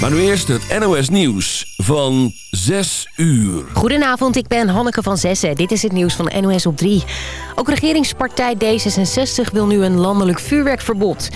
Maar nu eerst het NOS Nieuws van 6 uur. Goedenavond, ik ben Hanneke van Zessen. Dit is het nieuws van NOS op 3. Ook regeringspartij D66 wil nu een landelijk vuurwerkverbod.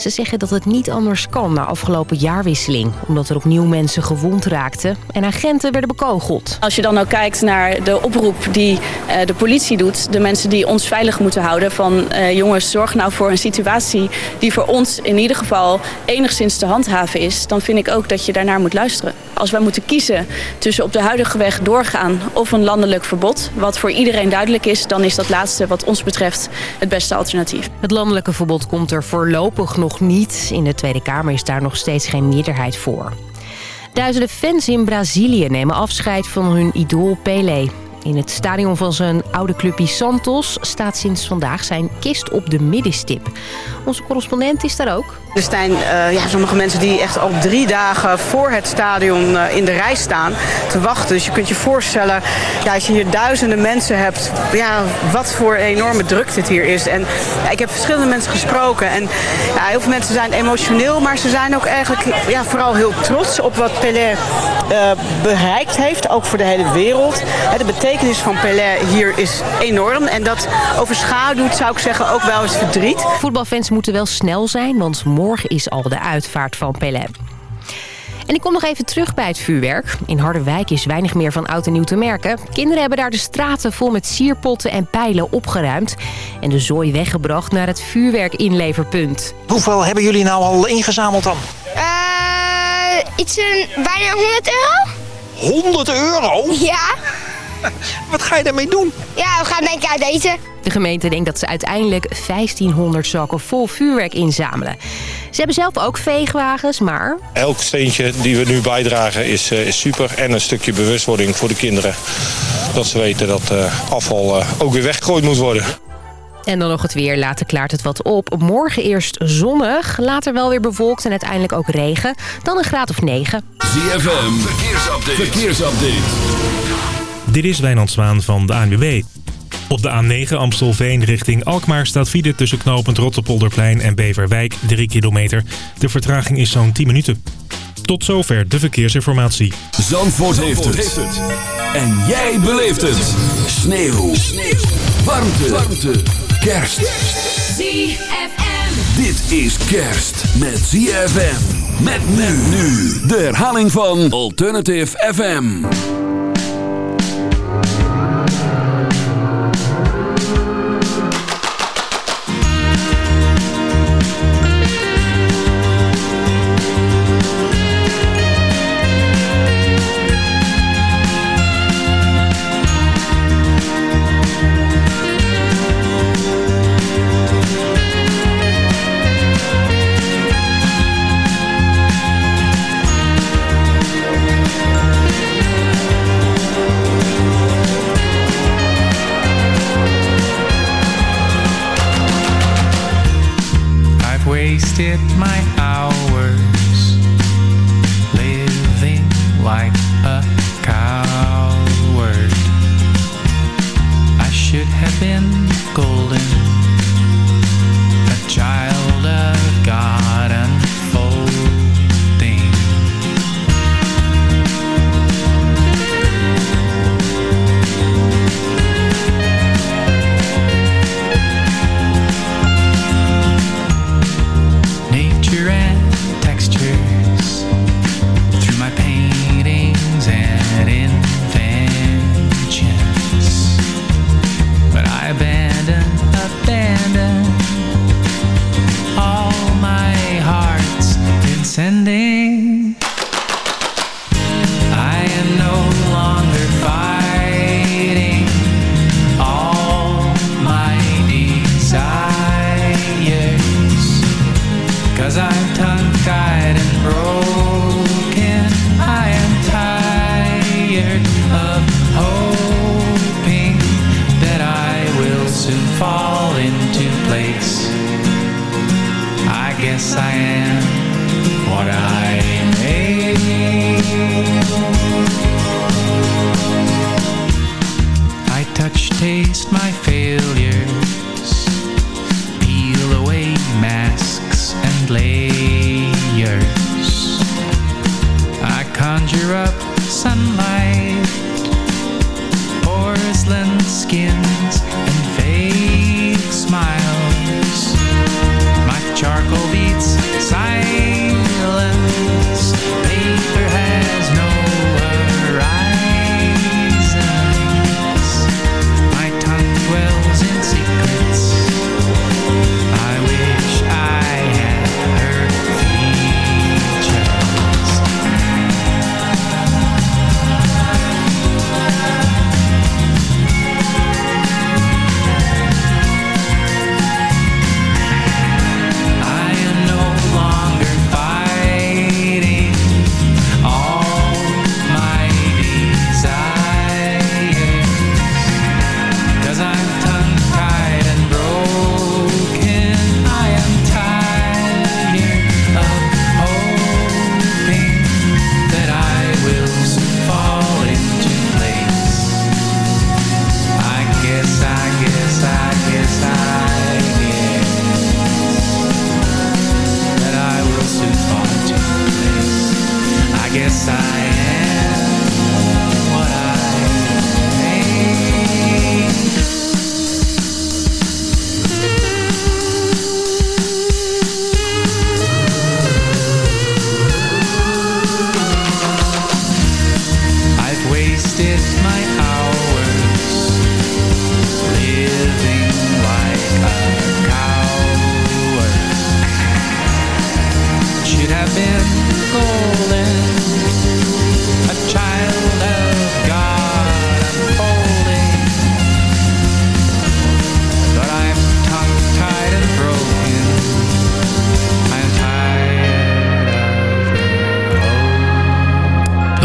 Ze zeggen dat het niet anders kan na afgelopen jaarwisseling. Omdat er opnieuw mensen gewond raakten en agenten werden bekogeld. Als je dan ook kijkt naar de oproep die uh, de politie doet... de mensen die ons veilig moeten houden van... Uh, jongens, zorg nou voor een situatie die voor ons in ieder geval enigszins te handhaven is... dan vind ik ook dat je daarnaar moet luisteren. Als wij moeten kiezen tussen op de huidige weg doorgaan of een landelijk verbod... wat voor iedereen duidelijk is, dan is dat laatste wat ons betreft het beste alternatief. Het landelijke verbod komt er voorlopig nog nog niet. In de Tweede Kamer is daar nog steeds geen meerderheid voor. Duizenden fans in Brazilië nemen afscheid van hun idool Pelé. In het stadion van zijn oude clubje Santos staat sinds vandaag zijn kist op de middenstip. Onze correspondent is daar ook. Er zijn uh, ja, sommige mensen die echt al drie dagen voor het stadion uh, in de rij staan te wachten. Dus je kunt je voorstellen, ja, als je hier duizenden mensen hebt, ja, wat voor enorme druk dit hier is. En ik heb verschillende mensen gesproken en ja, heel veel mensen zijn emotioneel, maar ze zijn ook eigenlijk ja, vooral heel trots op wat Pelé uh, bereikt heeft, ook voor de hele wereld. de betekenis van Pelé hier is enorm en dat overschaduwt, zou ik zeggen, ook wel eens verdriet. Voetbalfans moeten wel snel zijn, want morgen is al de uitvaart van Pelé. En ik kom nog even terug bij het vuurwerk. In Harderwijk is weinig meer van oud en nieuw te merken. Kinderen hebben daar de straten vol met sierpotten en pijlen opgeruimd... en de zooi weggebracht naar het vuurwerkinleverpunt. Hoeveel hebben jullie nou al ingezameld dan? Uh, iets een, bijna 100 euro. 100 euro? Ja. Wat ga je daarmee doen? Ja, we gaan denk ik uit eten. De gemeente denkt dat ze uiteindelijk 1500 zakken vol vuurwerk inzamelen. Ze hebben zelf ook veegwagens, maar... Elk steentje die we nu bijdragen is, uh, is super. En een stukje bewustwording voor de kinderen. Dat ze weten dat uh, afval uh, ook weer weggegooid moet worden. En dan nog het weer. Later klaart het wat op. Morgen eerst zonnig, later wel weer bewolkt en uiteindelijk ook regen. Dan een graad of 9. ZFM, verkeersupdate. verkeersupdate. Dit is Wijnand Zwaan van de ANWB. Op de A9 Amstelveen richting Alkmaar staat file tussen knooppunt Rotterpolderplein en Beverwijk 3 kilometer. De vertraging is zo'n 10 minuten. Tot zover de verkeersinformatie. Zandvoort, Zandvoort heeft, het. En jij beleeft het. Sneeuw. Sneeuw. Warmte. Warmte. Kerst. ZFM. Dit is kerst met ZFM. Met men nu. De herhaling van Alternative FM.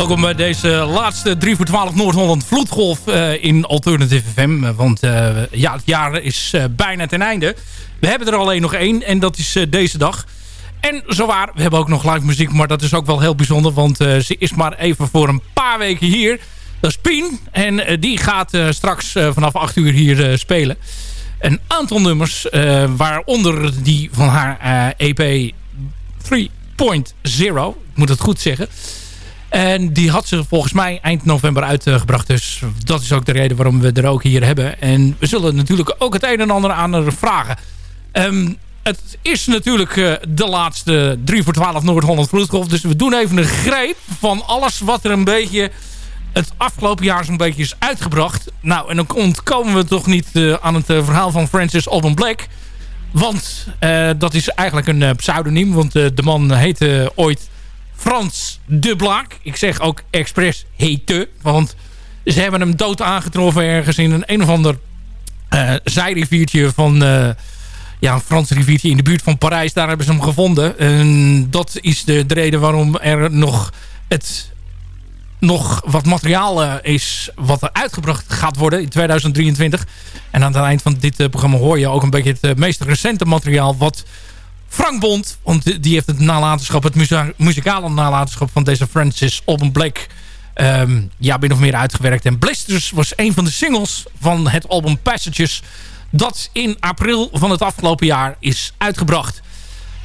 Welkom bij deze laatste 3 voor 12 Noord-Holland Vloedgolf eh, in Alternative FM. Want eh, ja, het jaar is eh, bijna ten einde. We hebben er alleen nog één en dat is deze dag. En zowaar, we hebben ook nog live muziek, maar dat is ook wel heel bijzonder. Want ze is maar even voor een paar weken hier. Dat is Pien en die gaat straks vanaf 8 uur hier spelen. Een aantal nummers, waaronder die van haar EP 3.0. Ik moet het goed zeggen. En die had ze volgens mij eind november uitgebracht. Dus dat is ook de reden waarom we er ook hier hebben. En we zullen natuurlijk ook het een en ander aan haar vragen. Ehm, het is natuurlijk eh, de laatste 3 voor 12 Noord-Holland Vloedgolf. Dus we doen even een greep van alles wat er een beetje het afgelopen jaar zo'n beetje is uitgebracht. Nou, en dan ontkomen we toch niet eh, aan het eh, verhaal van Francis Alban Black. Want dat is eigenlijk een pseudoniem. Want de man heette ooit Frans de Blaak. Ik zeg ook expres heette. Want ze hebben hem dood aangetroffen ergens in een een of ander eh, zijriviertje van... eh, ja, een Frans riviertje in de buurt van Parijs. Daar hebben ze hem gevonden. En dat is de, de reden waarom er nog het nog wat materiaal eh, is wat er uitgebracht gaat worden in 2023. En aan het eind van dit programma hoor je ook een beetje het meest recente materiaal wat Frank Bond, want die heeft het nalatenschap, het muzikale nalatenschap van deze Francis Alban Black ehm, ja, min of meer uitgewerkt. En Blisters was een van de singles van het album Passages dat in april van het afgelopen jaar is uitgebracht.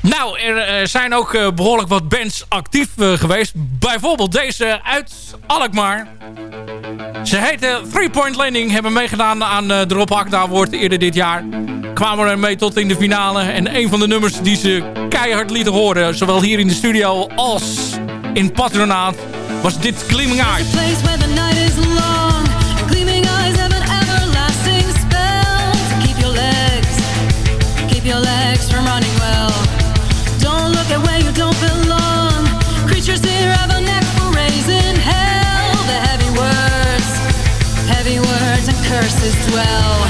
Nou, er eh, zijn ook eh, behoorlijk wat bands actief eh, geweest. Bijvoorbeeld deze uit Alkmaar. Ze heten Three Point Landing. Hebben meegedaan aan de Rob Hakda Award eerder dit jaar. Kwamen er mee tot in de finale. En een van de nummers die ze keihard lieten horen... zowel hier in de studio als in Patronaat... was dit Gleaming Eyes. And curses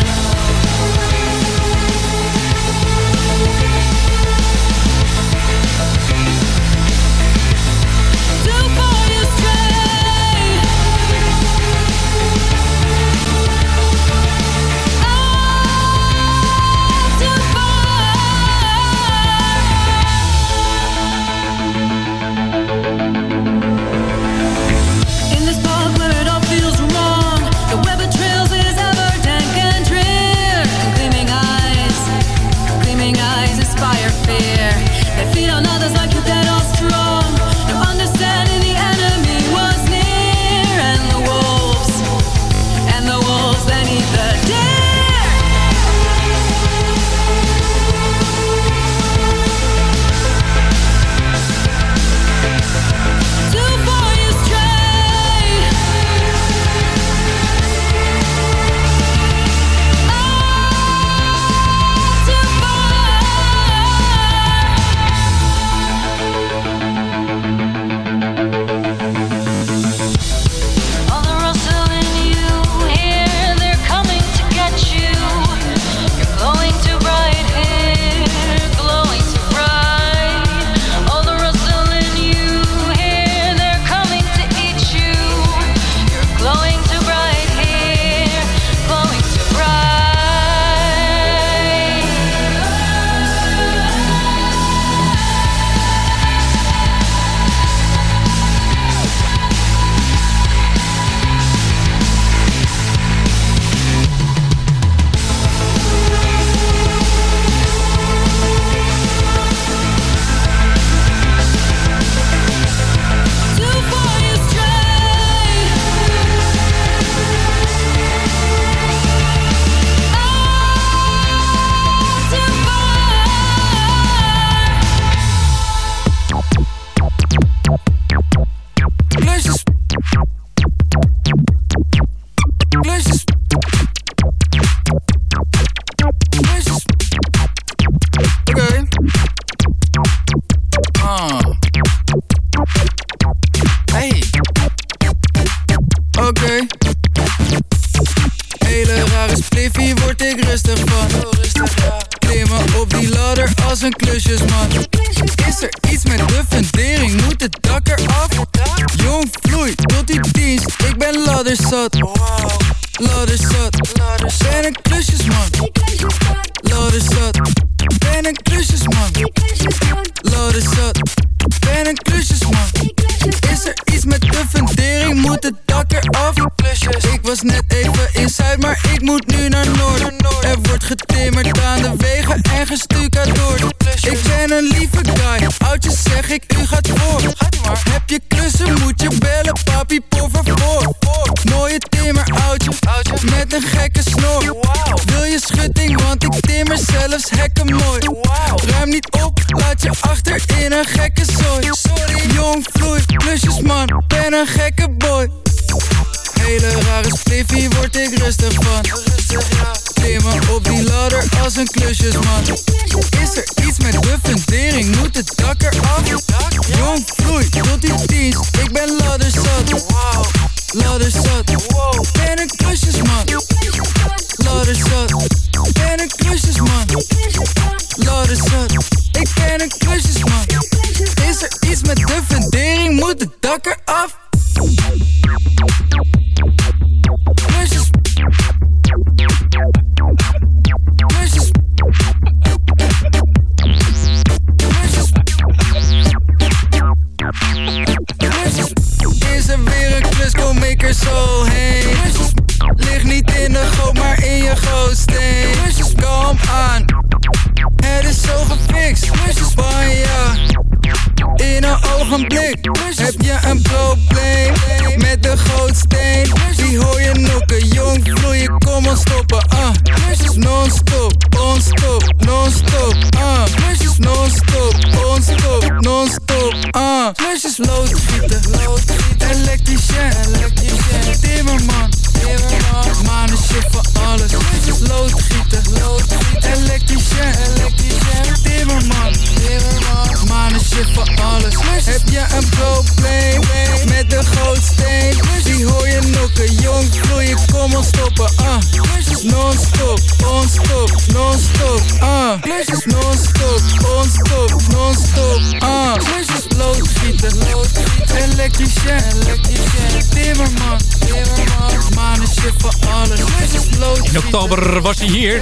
ben een klusjesman. Ladderzat, ik ben een klusjesman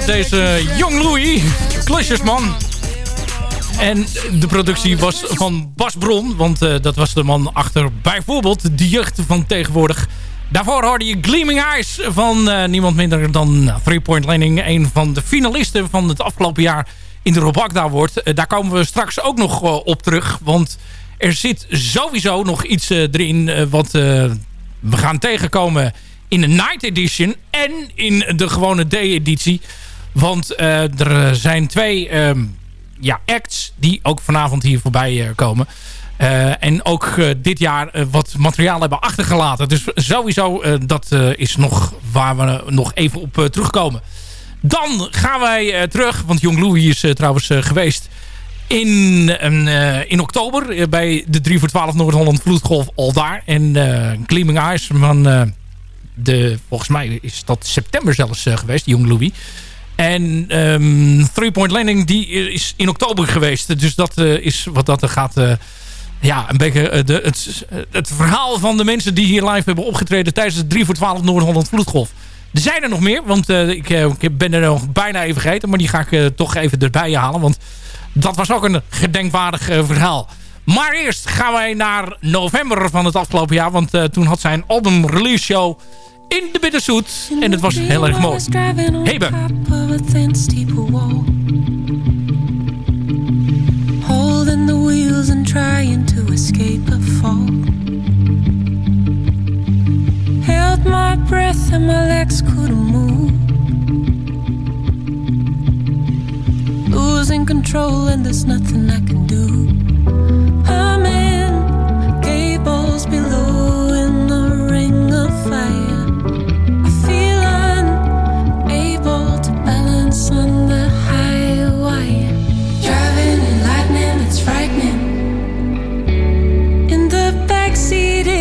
deze Jong Louis, klusjesman. En de productie was van Bas Bron, want eh, dat was de man achter bijvoorbeeld de jeugd van tegenwoordig. Daarvoor hoorde je Gleaming Eyes van eh, niemand minder dan Three Point Landing. Een van de finalisten van het afgelopen jaar in de Rob Agda Award. Eh, daar komen we straks ook nog op terug, want er zit sowieso nog iets erin wat we gaan tegenkomen in de Night Edition en in de gewone Day-editie. Want uh, er zijn twee ehm, ja, acts die ook vanavond hier voorbij uh, komen. Uh, en ook dit jaar wat materiaal hebben achtergelaten. Dus sowieso, dat is nog waar we nog even op terugkomen. Dan gaan wij terug, want Jong Louis is trouwens geweest in, in oktober bij de 3 voor 12 Noord-Holland Vloedgolf al daar. En Gleaming Eyes van de, volgens mij is dat september zelfs geweest, Jong Louis. En um, Three Point Landing die is in oktober geweest. Dus dat uh, is wat dat er gaat... Uh, ja, een beetje de, het, het verhaal van de mensen die hier live hebben opgetreden... tijdens de 3 voor 12 Noord-Holland Vloedgolf. Er zijn er nog meer, want ik, ik, ben er nog bijna even vergeten. Maar die ga ik toch even erbij halen. Want dat was ook een gedenkwaardig verhaal. Maar eerst gaan wij naar november van het afgelopen jaar. Want toen had zij een album release show in de Bitterzoet. En het was heel erg mooi. Hebe. Holding the wheels and trying to escape a fall. Held my breath and my legs couldn't move. Losing control and there's nothing I can do. I'm in gables below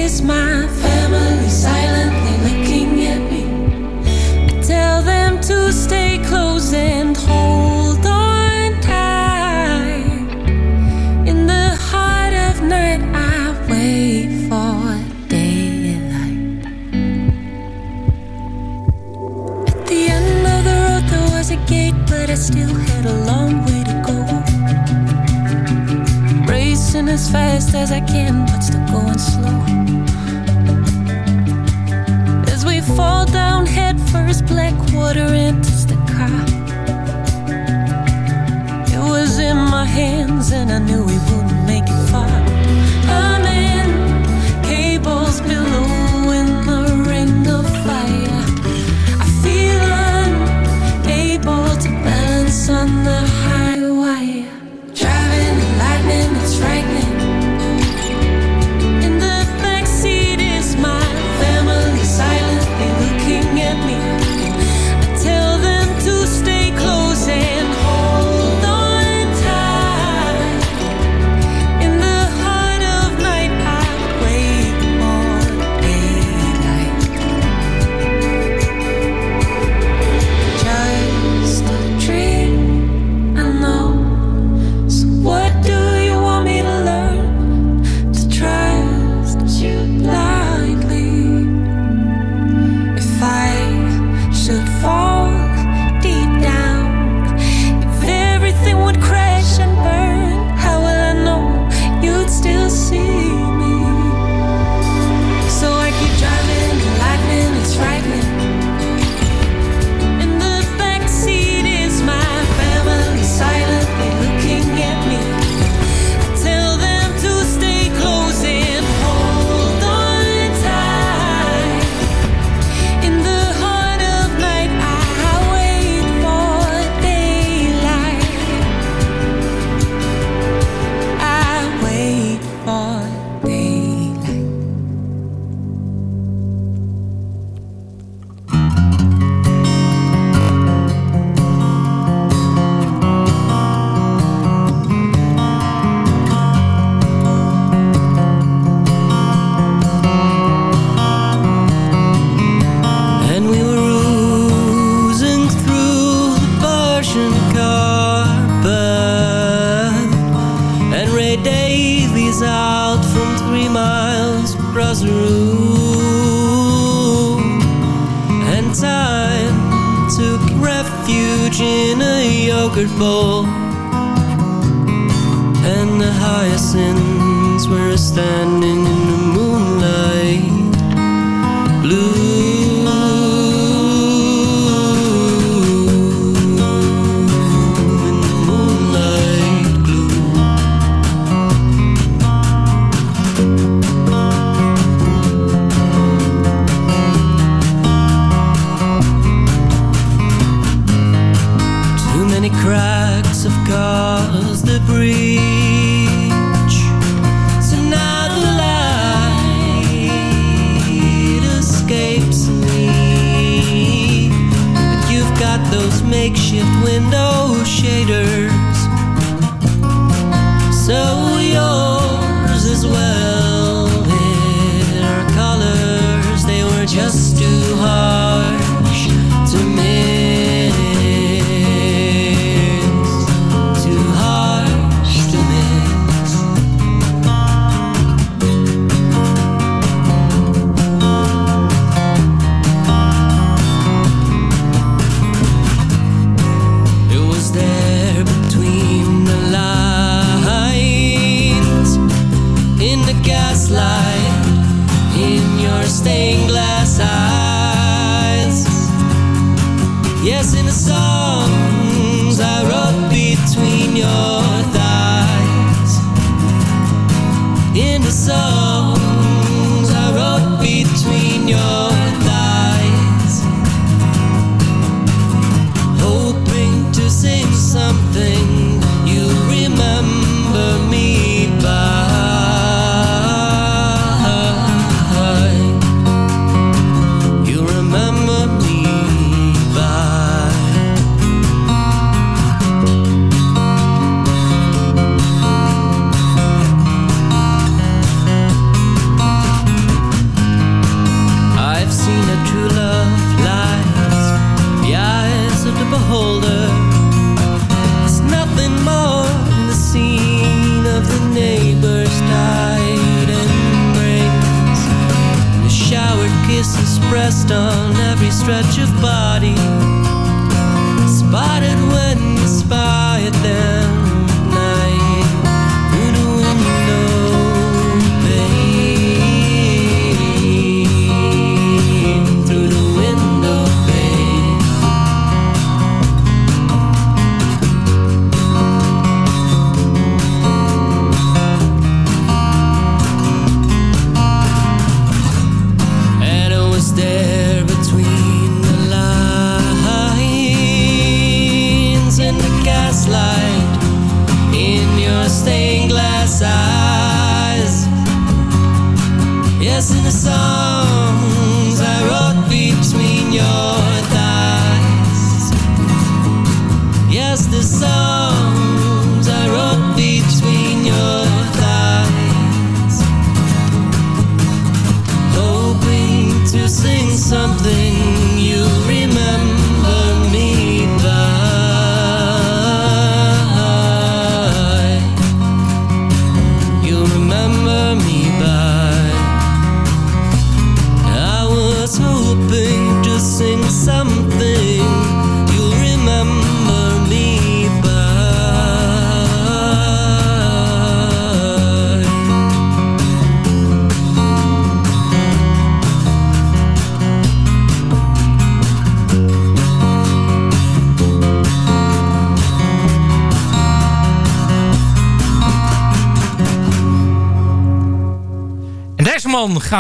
is my family silently looking at me. I tell them to stay close and hold on tight. In the heart of night, I wait for daylight. At the end of the road, there was a gate, but I still had a long way to go. Racing as fast as I can, but still going slow. As we fall down head first, black water empties the car. It was in my hands, and I knew we wouldn't make it.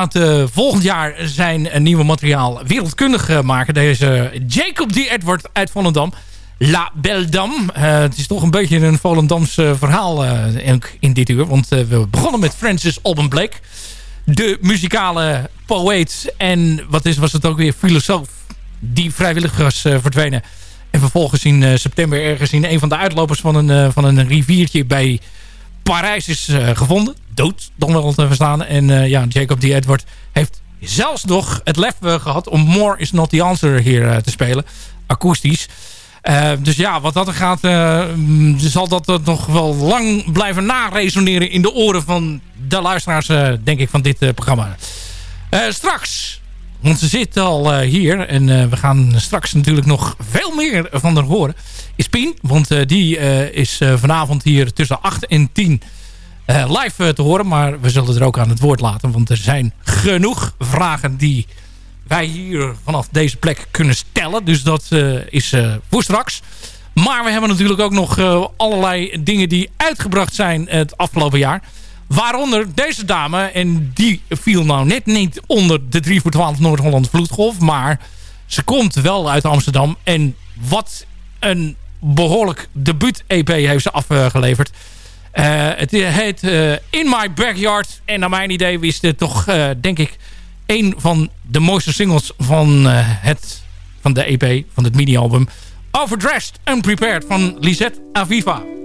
Eh, volgend jaar zijn eh, nieuwe materiaal wereldkundig eh, maken. Deze Jacob D. Edward uit Volendam. La. Eh, het is toch een beetje een Volendams eh, verhaal in, in dit uur. Want we begonnen met Francis Alban Blake. De muzikale poëet en wat is, was het ook weer filosoof. Die vrijwillig was verdwenen. En vervolgens in september ergens in een van de uitlopers van een, van een riviertje bij Parijs is gevonden. Dood, dan wel te verstaan. En eh, ja, Jacob D. Edward heeft zelfs nog het lef eh, gehad om More is Not The Answer hier eh, te spelen. Akoestisch. Dus ja, wat dat er gaat, mm, zal dat nog wel lang blijven naresoneren in de oren van de luisteraars, denk ik, van dit programma. Straks, want ze zit al hier en we gaan straks natuurlijk nog veel meer van haar horen, is Pien. Want die is vanavond hier tussen 8 en 10 eh, live eh, te horen. Maar we zullen er ook aan het woord laten, want er zijn genoeg vragen die wij hier vanaf deze plek kunnen stellen. Dus dat eh, is eh, voor straks. Maar we hebben natuurlijk ook nog eh, allerlei dingen die uitgebracht zijn het afgelopen jaar. Waaronder deze dame. En die viel nou net niet onder de 3 voor 12 Noord-Holland Vloedgolf. Maar ze komt wel uit Amsterdam. En wat een behoorlijk debuut-EP heeft ze afgeleverd. Eh, het heet eh, In My Backyard. En naar mijn idee is dit toch, eh, denk ik, een van de mooiste singles van, het, van de EP, van het mini-album. Overdressed Unprepared van Lisette Aviva.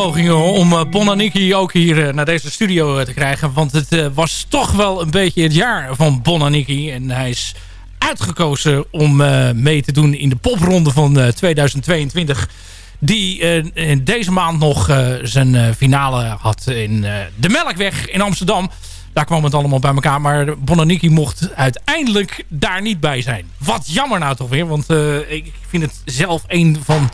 Om Bonaniki ook hier uh, naar deze studio uh, te krijgen. Want het was toch wel een beetje het jaar van Bonaniki. En hij is uitgekozen om mee te doen in de popronde van 2022. Die deze maand nog zijn finale had in de Melkweg in Amsterdam. Daar kwam het allemaal bij elkaar. Maar Bonaniki mocht uiteindelijk daar niet bij zijn. Wat jammer nou toch weer. Want ik vind het zelf een van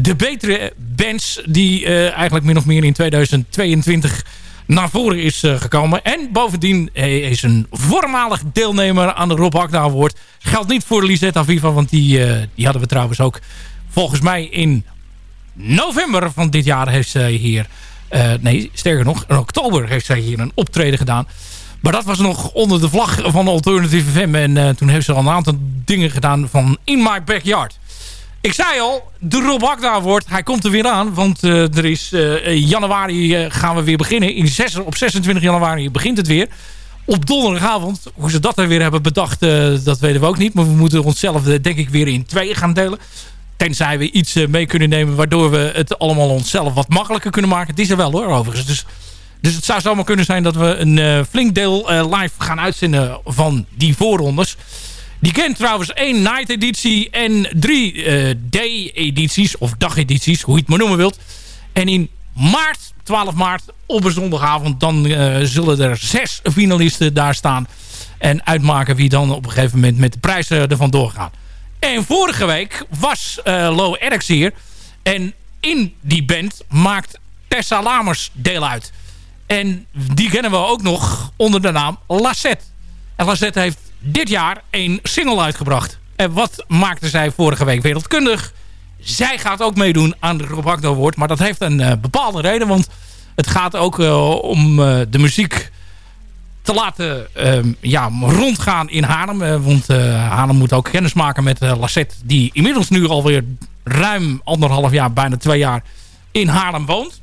de betere bands die uh, eigenlijk min of meer in 2022 naar voren is uh, gekomen. En bovendien hij is een voormalig deelnemer aan de Rob Hakna Award. Geldt niet voor Lisetta Viva, want die, uh, die hadden we trouwens ook volgens mij in november van dit jaar heeft zij hier... nee, sterker nog, in oktober heeft zij hier een optreden gedaan. Maar dat was nog onder de vlag van Alternative FM. En toen heeft ze al een aantal dingen gedaan van In My Backyard. Ik zei al, de Rob Hakda wordt, hij komt er weer aan. Want uh, er is uh, januari uh, gaan we weer beginnen. In 6, op 26 januari begint het weer. Op donderdagavond, hoe ze dat er weer hebben bedacht, dat weten we ook niet. Maar we moeten onszelf denk ik weer in tweeën gaan delen. Tenzij we iets mee kunnen nemen waardoor we het allemaal onszelf wat makkelijker kunnen maken. Het is er wel hoor overigens. Dus, dus het zou zomaar kunnen zijn dat we een flink deel live gaan uitzenden van die voorrondes. Die kent trouwens één night editie en drie uh, day edities. Of dagedities, hoe je het maar noemen wilt. En in maart, 12 maart, op een zondagavond... dan uh, zullen er zes finalisten daar staan. En uitmaken wie dan op een gegeven moment met de prijzen ervan doorgaan. En vorige week was uh, Low Eric's hier. En in die band maakt Tessa Lamers deel uit. En die kennen we ook nog onder de naam Lassette. En Lassette heeft dit jaar een single uitgebracht. En wat maakte zij vorige week wereldkundig? Zij gaat ook meedoen aan de Rob Award. Maar dat heeft een uh, bepaalde reden. Want het gaat ook uh, om uh, de muziek te laten ehm, ja, rondgaan in Haarlem. want Haarlem moet ook kennis maken met Lassette. Die inmiddels nu alweer ruim anderhalf jaar, bijna twee jaar in Haarlem woont.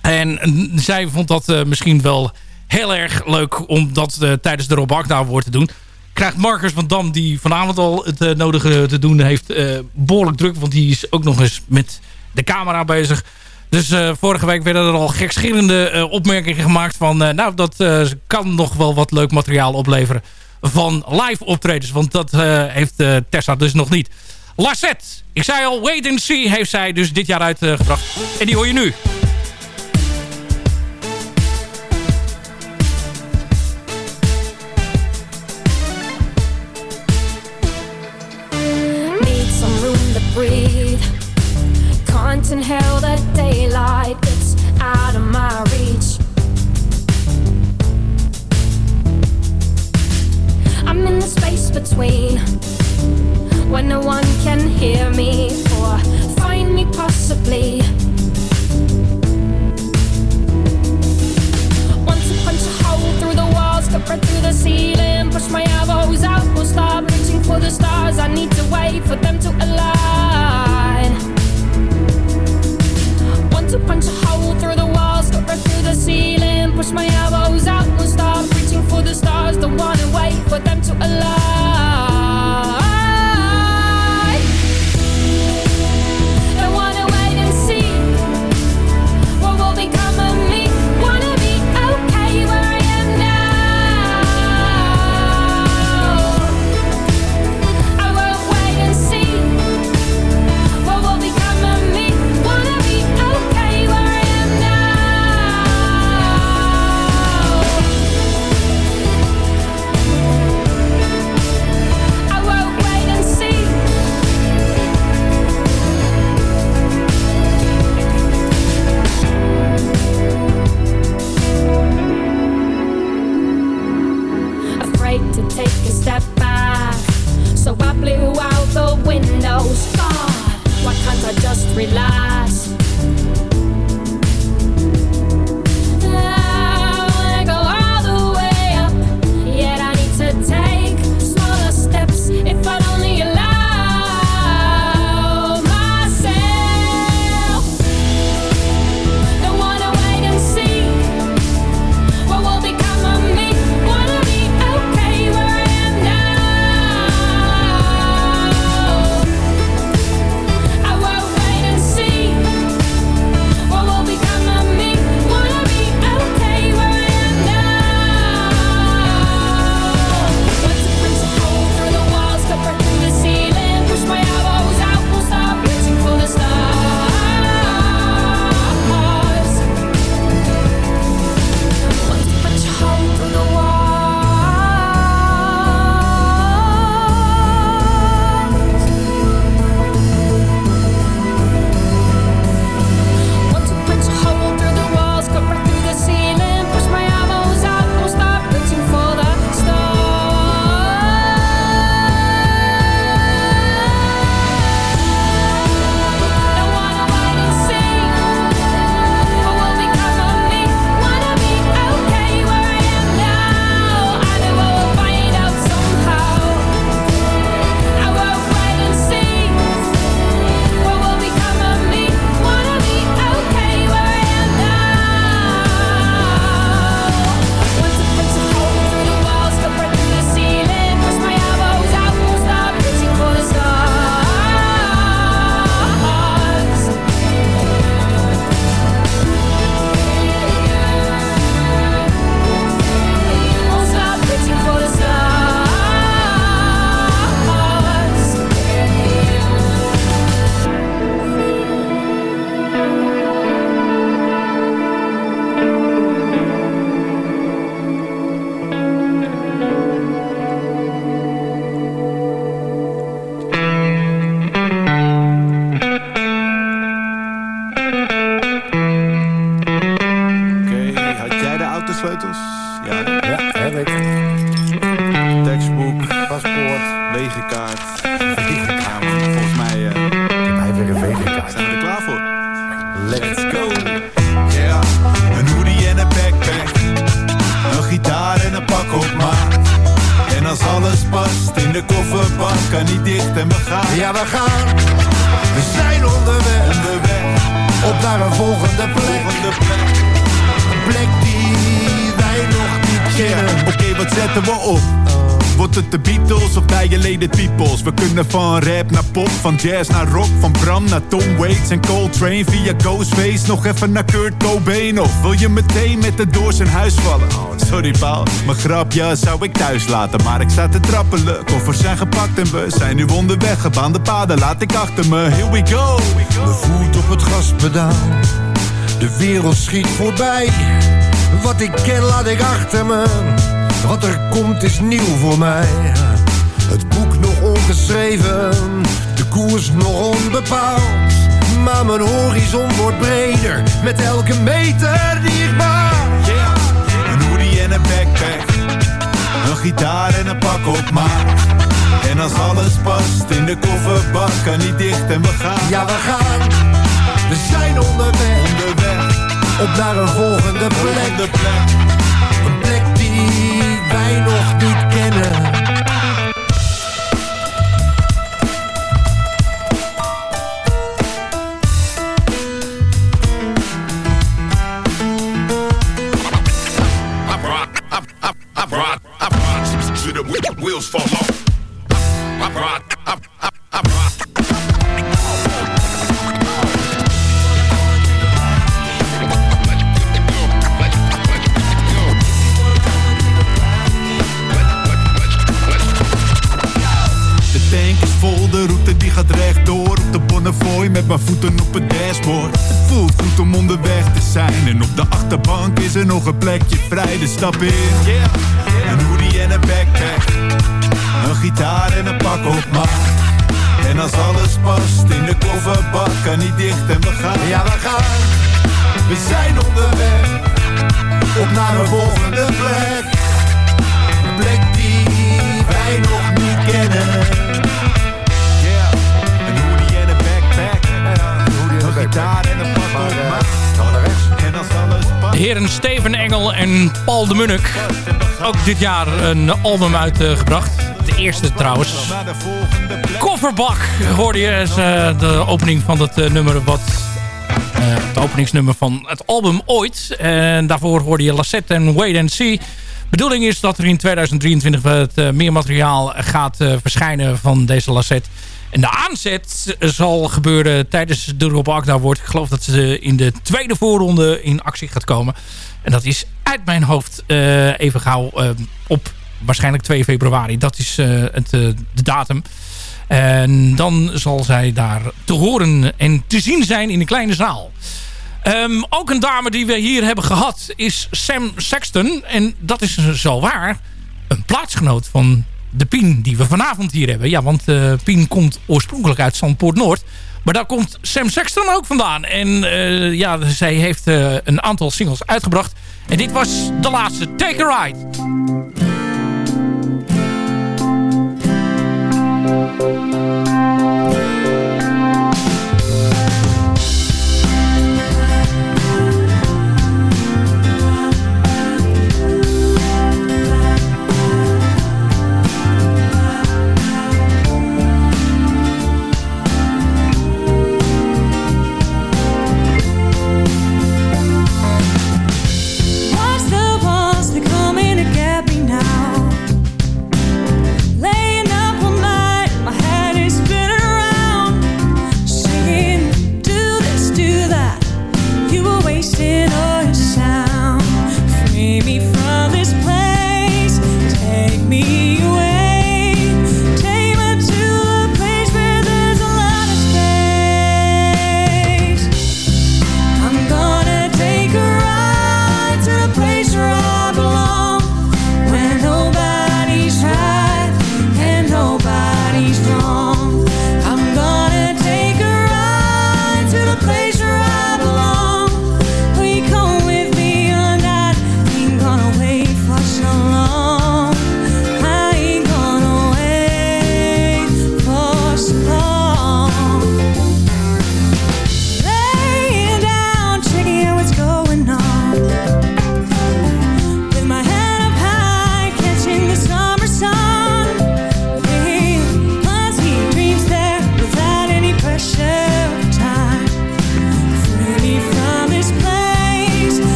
En zij vond dat misschien wel heel erg leuk om dat uh, tijdens de Rob Akda te doen. Krijgt Marcus van Dam, die vanavond al het uh, nodige te doen heeft, uh, behoorlijk druk. Want die is ook nog eens met de camera bezig. Dus vorige week werden er al gekschillende opmerkingen gemaakt van... nou, dat kan nog wel wat leuk materiaal opleveren van live optredens. Want dat heeft Tessa dus nog niet. Lassette, ik zei al, Wait and See heeft zij dus dit jaar uitgebracht. en die hoor je nu. Inhale the daylight that's out of my reach. I'm in the space between when no one can hear me or find me possibly. Want to punch a hole through the walls, cut right through the ceiling, push my elbows out, will reaching for the stars. I need to wait for them to align. To punch a hole through the walls, right through the ceiling, push my elbows out, will stop Oké, wat zetten we op? Wordt het de Beatles of Dilated Peoples? We kunnen van rap naar pop, van jazz naar rock Van Bram naar Tom Waits en Coltrane Via Ghostface nog even naar Kurt Cobain Of wil je meteen met de door zijn huis vallen? Oh, sorry Paul, mijn grapje zou ik thuis laten Maar ik sta te trappelen, koffers zijn gepakt En we zijn nu onderweg, gebaande paden laat ik achter me Here we go! Mijn voet op het gaspedaal. De wereld schiet voorbij. Wat ik ken laat ik achter me. Wat er komt is nieuw voor mij. Het boek nog ongeschreven. De koers nog onbepaald. Maar mijn horizon wordt breder. Met elke meter die ik maak. Een hoodie en een backpack Een gitaar en een pak op maat En als alles past in de kofferbak Kan niet dicht en we gaan Ja, we gaan. We zijn onderweg. Onderweg Op naar een volgende plek. Een plek die wij nog niet kennen. Wheels fall off. I brought, mijn voeten op het dashboard. Het voelt goed om onderweg te zijn. En op de achterbank is er nog een plekje vrij. Dus stap in. Een hoodie en een backpack. Een gitaar en een pak op maat. En als alles past in de kofferbak Kan niet dicht en we gaan. Ja, we gaan. We zijn onderweg. Op naar een volgende plek. Een plek die wij nog niet kennen. Gitaar en een alles De heren Steven Engel en Paul de Munnik. Ook dit jaar een album uitgebracht. De eerste trouwens. Kofferbak hoorde je eh, de opening van het eh, nummer wat... eh, het openingsnummer van het album ooit. En daarvoor hoorde je Lassette en Wait and See. Bedoeling is dat er in 2023 wat meer materiaal gaat verschijnen van deze Lassette. En de aanzet zal gebeuren tijdens de Rob Agda wordt. Ik geloof dat ze in de tweede voorronde in actie gaat komen. En dat is uit mijn hoofd eh, even gauw eh, op waarschijnlijk 2 februari. Dat is eh, het, de datum. En dan zal zij daar te horen en te zien zijn in een kleine zaal. Ehm, ook een dame die we hier hebben gehad is Sam Sexton. En dat is zo waar een plaatsgenoot van de Pien die we vanavond hier hebben. Ja, want eh Pien komt oorspronkelijk uit Zandpoort Noord. Maar daar komt Sam Sexton ook vandaan. En eh, ja, zij heeft eh, een aantal singles uitgebracht. En dit was de laatste, Take a Ride.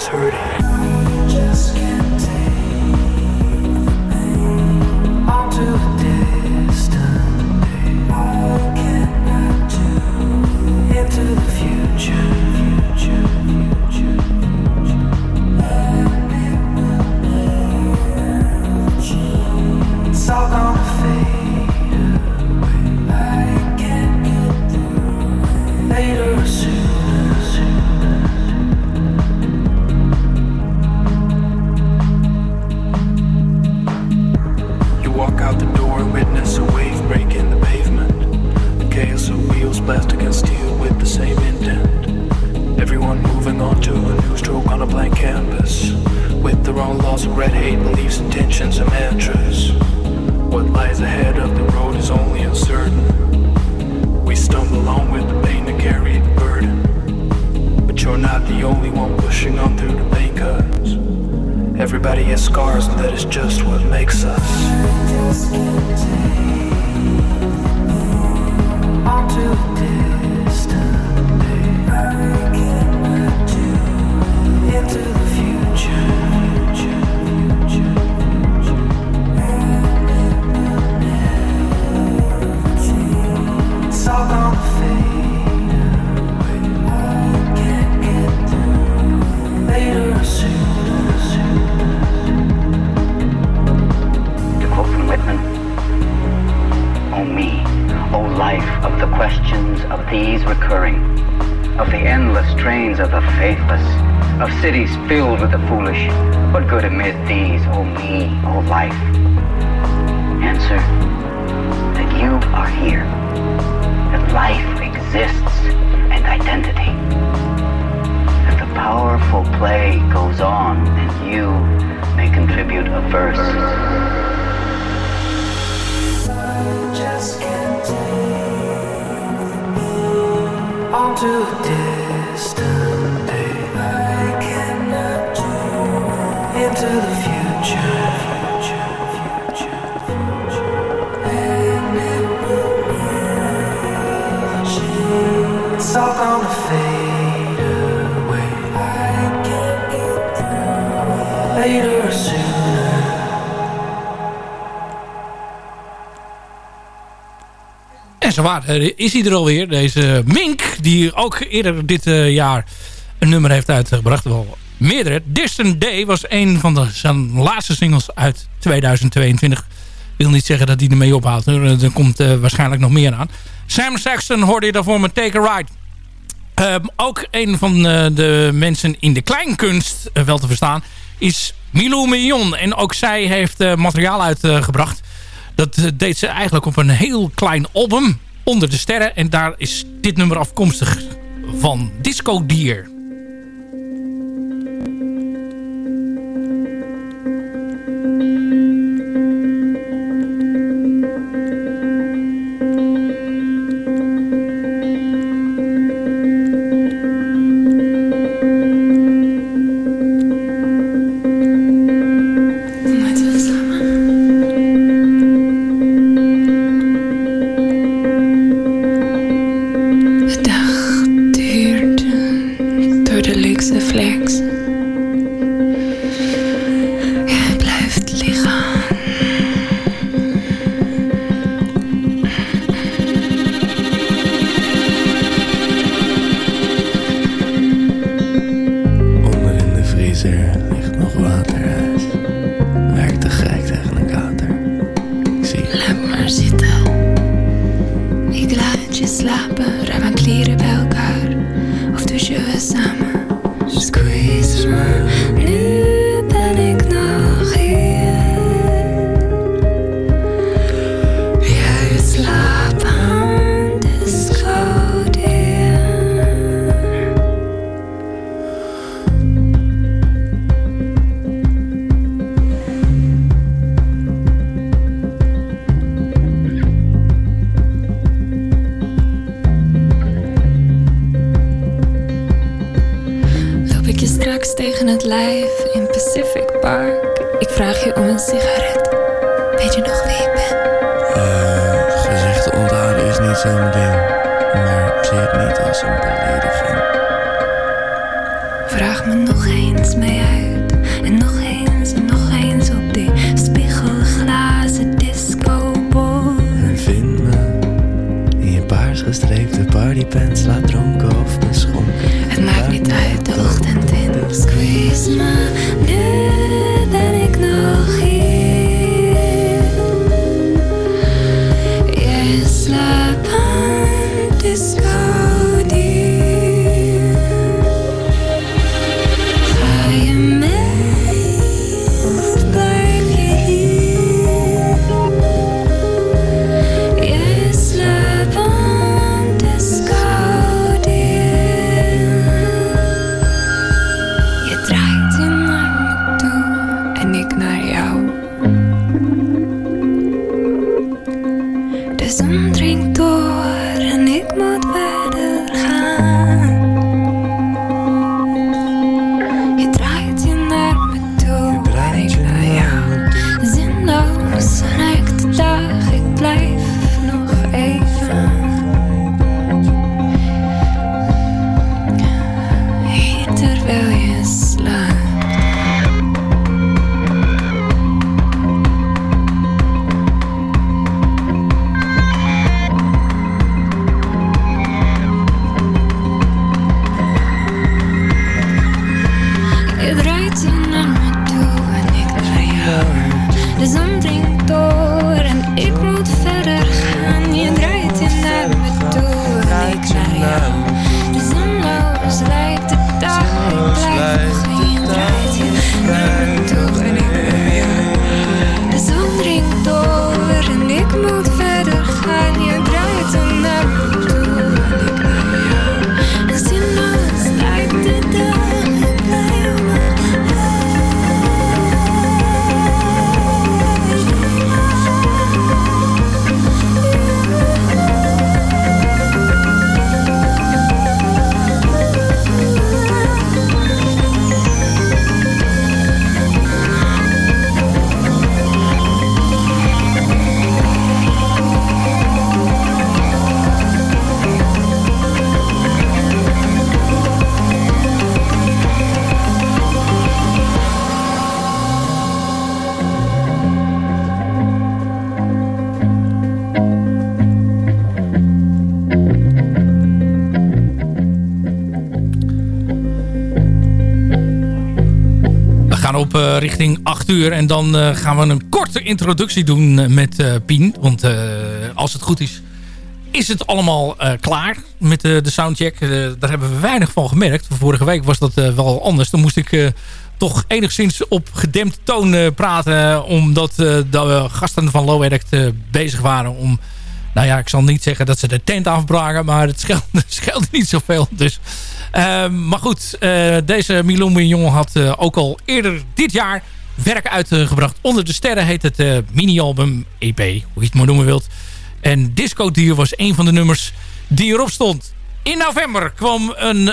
is hurting. faithless, of cities filled with the foolish. What good amid these, O oh me, O oh life? Answer that you are here, that life exists and identity, that the powerful play goes on and you may contribute a verse. En Er eh, is hij er alweer. Deze Mink, die ook eerder dit eh, jaar een nummer heeft uitgebracht. Wel meerdere. Distant Day was een van de, zijn laatste singles uit 2022. wil niet zeggen dat hij ermee ophoudt. Eh, er komt eh, waarschijnlijk nog meer aan. Sam Saxton hoorde je daarvoor met Take a Ride. Ehm, ook een van eh, de mensen in de kleinkunst wel te verstaan is Milou Mignon. En ook zij heeft materiaal uitgebracht. dat deed ze eigenlijk op een heel klein album. Onder de sterren. En daar is dit nummer afkomstig van Disco Dier. Richting 8 uur en dan eh, gaan we een korte introductie doen eh, met eh, Pien. Want eh, als het goed is, is het allemaal eh, klaar met de soundcheck. Eh, daar hebben we weinig van gemerkt. Vorige week was dat eh, wel anders. Dan moest ik eh, toch enigszins op gedempt toon eh, praten. Omdat eh, de gasten van Low eh, bezig waren om... Nou ja, ik zal niet zeggen dat ze de tent afbraken. Maar het scheelde, scheelde niet zoveel. Dus, Ehm, maar goed, eh, deze Milumi jongen had eh, ook al eerder dit jaar werk uitgebracht. Onder de sterren heet het eh, mini-album EP, hoe je het maar noemen wilt. En Disco Dier was een van de nummers die erop stond. In november kwam een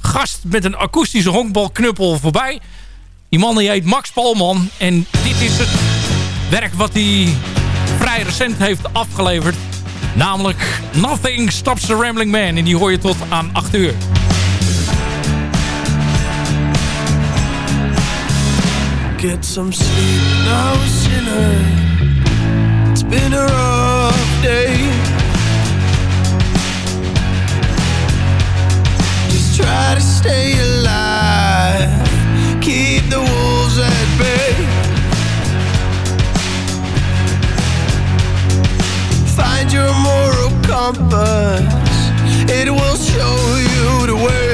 gast met een akoestische honkbalknuppel voorbij. Die man die heet Max Palman. En dit is het werk wat hij vrij recent heeft afgeleverd. Namelijk Nothing Stops the Rambling Man. En die hoor je tot aan 8 uur. Get some sleep. It's been a rough day. Just try to stay. Compass. It will show you the way.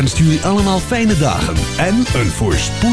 ZFM wenst jullie allemaal fijne dagen en een voorspoedig